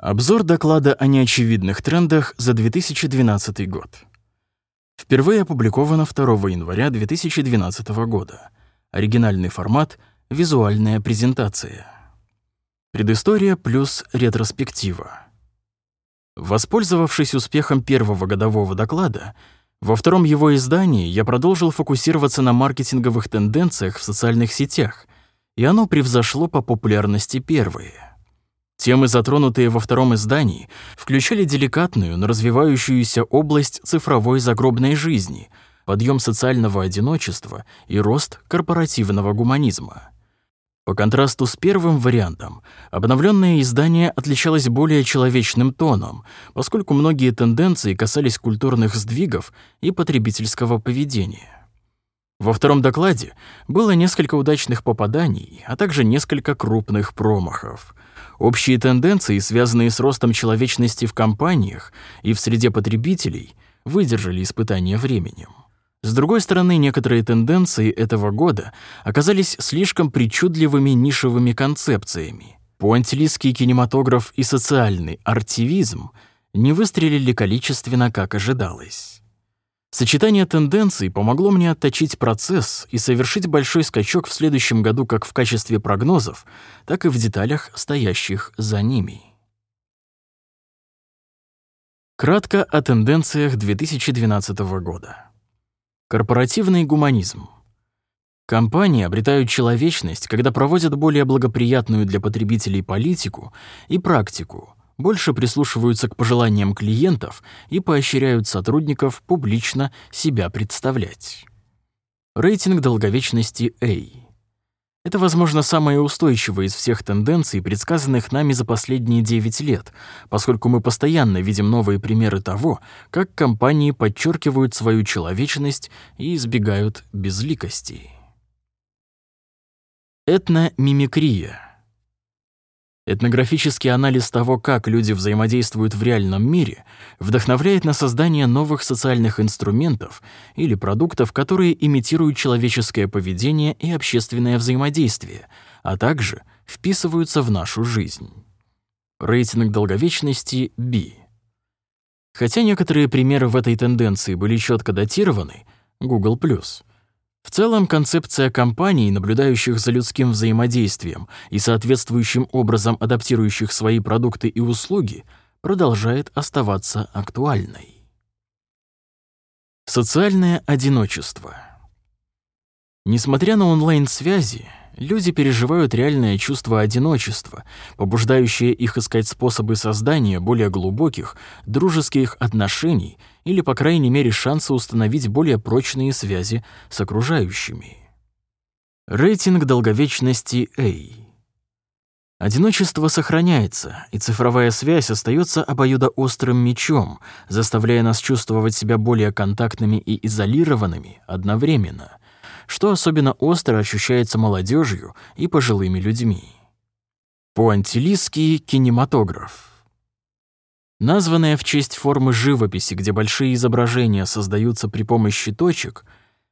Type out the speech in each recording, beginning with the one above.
Обзор доклада о неочевидных трендах за 2012 год. Впервые опубликовано 2 января 2012 года. Оригинальный формат — визуальная презентация. Предыстория плюс ретроспектива. Воспользовавшись успехом первого годового доклада, во втором его издании я продолжил фокусироваться на маркетинговых тенденциях в социальных сетях, и оно превзошло по популярности первые. Темы, затронутые во втором издании, включали деликатную, но развивающуюся область цифровой загробной жизни, подъем социального одиночества и рост корпоративного гуманизма. По контрасту с первым вариантом, обновленное издание отличалось более человечным тоном, поскольку многие тенденции касались культурных сдвигов и потребительского поведения. Во втором докладе было несколько удачных попаданий, а также несколько крупных промахов. Общие тенденции, связанные с ростом человечности в компаниях и в среде потребителей, выдержали испытания временем. С другой стороны, некоторые тенденции этого года оказались слишком причудливыми нишевыми концепциями. Пуантилистский кинематограф и социальный артивизм не выстрелили количественно, как ожидалось. Сочетание тенденций помогло мне отточить процесс и совершить большой скачок в следующем году как в качестве прогнозов, так и в деталях, стоящих за ними. Кратко о тенденциях 2012 года. Корпоративный гуманизм. Компании обретают человечность, когда проводят более благоприятную для потребителей политику и практику, больше прислушиваются к пожеланиям клиентов и поощряют сотрудников публично себя представлять. Рейтинг долговечности A. Это, возможно, самая устойчивая из всех тенденций, предсказанных нами за последние 9 лет, поскольку мы постоянно видим новые примеры того, как компании подчеркивают свою человечность и избегают безликости. Этномимикрия — Этнографический анализ того, как люди взаимодействуют в реальном мире, вдохновляет на создание новых социальных инструментов или продуктов, которые имитируют человеческое поведение и общественное взаимодействие, а также вписываются в нашу жизнь. Рейтинг долговечности B. Хотя некоторые примеры в этой тенденции были четко датированы, Google+, в целом, концепция компаний, наблюдающих за людским взаимодействием и соответствующим образом адаптирующих свои продукты и услуги, продолжает оставаться актуальной. Социальное одиночество. Несмотря на онлайн-связи, люди переживают реальное чувство одиночества, побуждающее их искать способы создания более глубоких, дружеских отношений или, по крайней мере, шансы установить более прочные связи с окружающими. Рейтинг долговечности A. Одиночество сохраняется, и цифровая связь остается обоюдоострым мечом, заставляя нас чувствовать себя более контактными и изолированными одновременно, что особенно остро ощущается молодежью и пожилыми людьми. Пуантилийский кинематограф. Названная в честь формы живописи, где большие изображения создаются при помощи точек,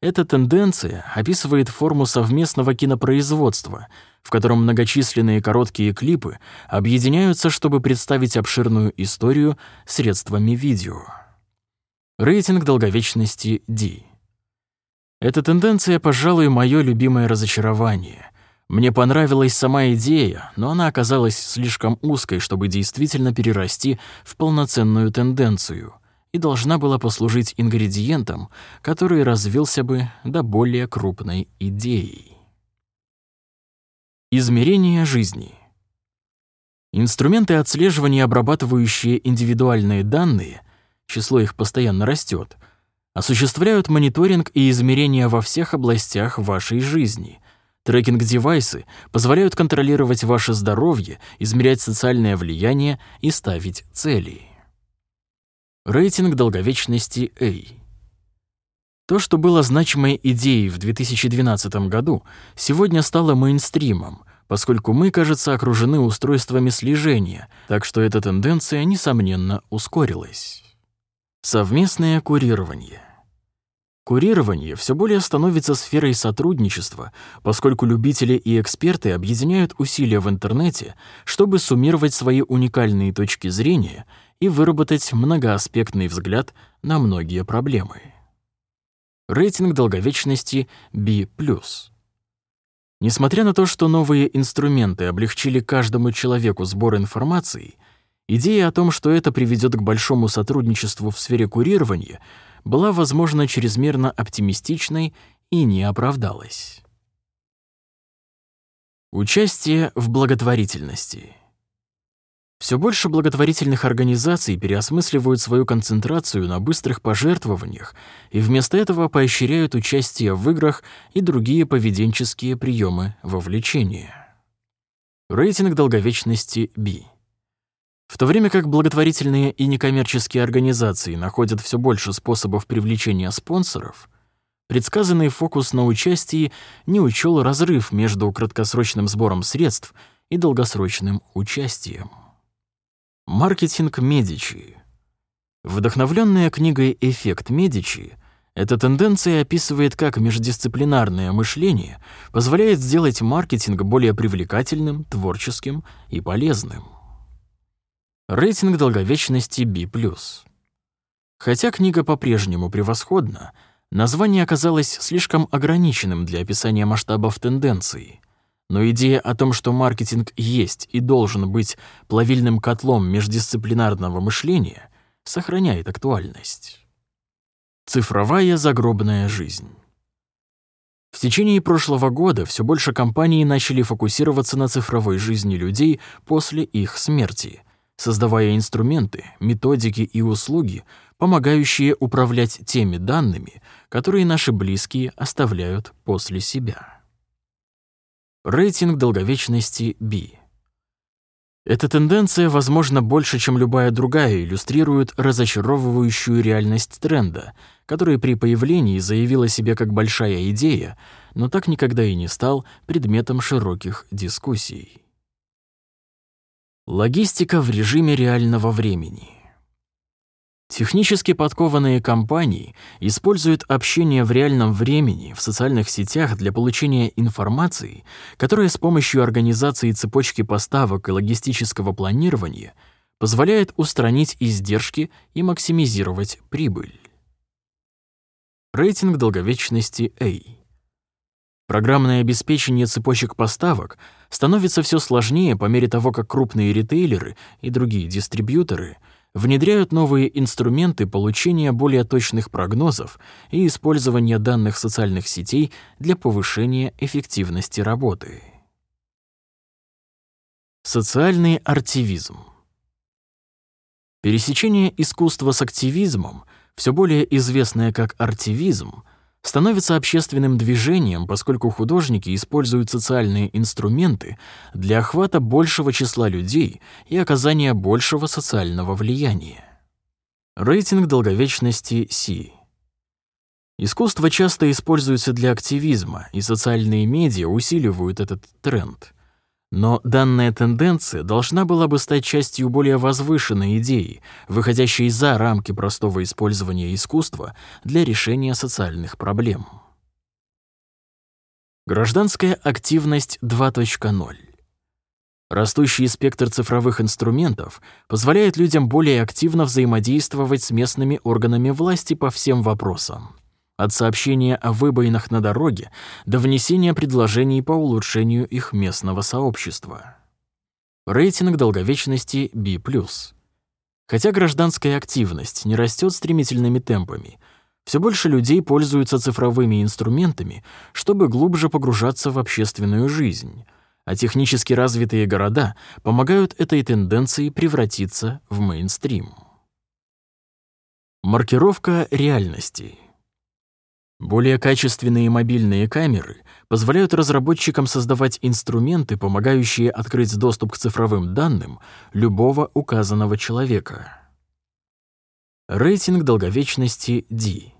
эта тенденция описывает форму совместного кинопроизводства, в котором многочисленные короткие клипы объединяются, чтобы представить обширную историю средствами видео. Рейтинг долговечности D. Эта тенденция, пожалуй, мое любимое разочарование. Мне понравилась сама идея, но она оказалась слишком узкой, чтобы действительно перерасти в полноценную тенденцию и должна была послужить ингредиентом, который развился бы до более крупной идеи. Измерение жизни. Инструменты отслеживания, обрабатывающие индивидуальные данные, число их постоянно растет, осуществляют мониторинг и измерения во всех областях вашей жизни — Трекинг-девайсы позволяют контролировать ваше здоровье, измерять социальное влияние и ставить цели. Рейтинг долговечности A. То, что было значимой идеей в 2012 году, сегодня стало мейнстримом, поскольку мы, кажется, окружены устройствами слежения, так что эта тенденция, несомненно, ускорилась. Совместное курирование. Курирование все более становится сферой сотрудничества, поскольку любители и эксперты объединяют усилия в интернете, чтобы суммировать свои уникальные точки зрения и выработать многоаспектный взгляд на многие проблемы. Рейтинг долговечности B+. Несмотря на то, что новые инструменты облегчили каждому человеку сбор информации, идея о том, что это приведет к большому сотрудничеству в сфере курирования — была, возможно, чрезмерно оптимистичной и не оправдалась. Участие в благотворительности. Все больше благотворительных организаций переосмысливают свою концентрацию на быстрых пожертвованиях и вместо этого поощряют участие в играх и другие поведенческие приемы вовлечения. Рейтинг долговечности B. В то время как благотворительные и некоммерческие организации находят все больше способов привлечения спонсоров, предсказанный фокус на участии не учел разрыв между краткосрочным сбором средств и долгосрочным участием. Маркетинг Медичи. Вдохновленная книгой «Эффект Медичи» Эта тенденция описывает, как междисциплинарное мышление позволяет сделать маркетинг более привлекательным, творческим и полезным. Рейтинг долговечности B+. Хотя книга по-прежнему превосходна, название оказалось слишком ограниченным для описания масштабов тенденций. Но идея о том, что маркетинг есть и должен быть плавильным котлом междисциплинарного мышления, сохраняет актуальность. Цифровая загробная жизнь. В течение прошлого года все больше компаний начали фокусироваться на цифровой жизни людей после их смерти — создавая инструменты, методики и услуги, помогающие управлять теми данными, которые наши близкие оставляют после себя. Рейтинг долговечности B. Эта тенденция, возможно, больше, чем любая другая, иллюстрирует разочаровывающую реальность тренда, который при появлении заявил о себе как большая идея, но так никогда и не стал предметом широких дискуссий. Логистика в режиме реального времени. Технически подкованные компании используют общение в реальном времени в социальных сетях для получения информации, которая с помощью организации цепочки поставок и логистического планирования позволяет устранить издержки и максимизировать прибыль. Рейтинг долговечности A. Программное обеспечение цепочек поставок становится все сложнее по мере того, как крупные ритейлеры и другие дистрибьюторы внедряют новые инструменты получения более точных прогнозов и использования данных социальных сетей для повышения эффективности работы. Социальный артивизм. Пересечение искусства с активизмом, все более известное как артивизм, становится общественным движением, поскольку художники используют социальные инструменты для охвата большего числа людей и оказания большего социального влияния. Рейтинг долговечности C. Искусство часто используется для активизма, и социальные медиа усиливают этот тренд — но данная тенденция должна была бы стать частью более возвышенной идеи, выходящей за рамки простого использования искусства для решения социальных проблем. Гражданская активность 2.0. Растущий спектр цифровых инструментов позволяет людям более активно взаимодействовать с местными органами власти по всем вопросам от сообщения о выбоинах на дороге до внесения предложений по улучшению их местного сообщества. Рейтинг долговечности B+. Хотя гражданская активность не растет стремительными темпами, все больше людей пользуются цифровыми инструментами, чтобы глубже погружаться в общественную жизнь, а технически развитые города помогают этой тенденции превратиться в мейнстрим. Маркировка реальности — более качественные мобильные камеры позволяют разработчикам создавать инструменты, помогающие открыть доступ к цифровым данным любого указанного человека. Рейтинг долговечности D.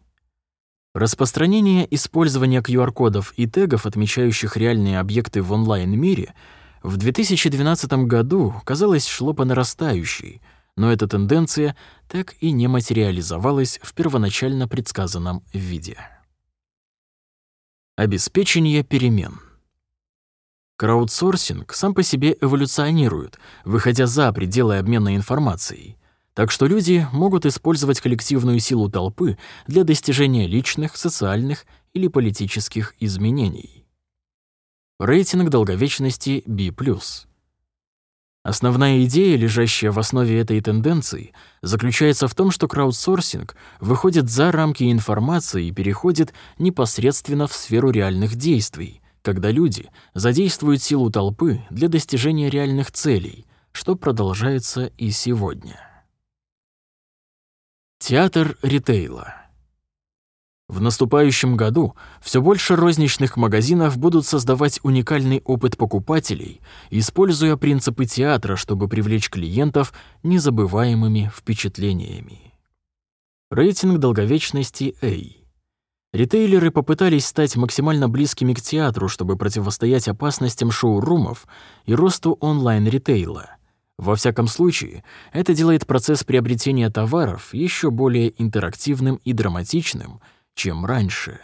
Распространение использования QR-кодов и тегов, отмечающих реальные объекты в онлайн-мире, в 2012 году, казалось, шло по нарастающей, но эта тенденция так и не материализовалась в первоначально предсказанном виде. Обеспечение перемен. Краудсорсинг сам по себе эволюционирует, выходя за пределы обмена информацией. Так что люди могут использовать коллективную силу толпы для достижения личных, социальных или политических изменений. Рейтинг долговечности B+. Основная идея, лежащая в основе этой тенденции, заключается в том, что краудсорсинг выходит за рамки информации и переходит непосредственно в сферу реальных действий, когда люди задействуют силу толпы для достижения реальных целей, что продолжается и сегодня. Театр ритейла. В наступающем году все больше розничных магазинов будут создавать уникальный опыт покупателей, используя принципы театра, чтобы привлечь клиентов незабываемыми впечатлениями. Рейтинг долговечности A. Ритейлеры попытались стать максимально близкими к театру, чтобы противостоять опасностям шоу-румов и росту онлайн-ритейла. Во всяком случае, это делает процесс приобретения товаров еще более интерактивным и драматичным — чем раньше.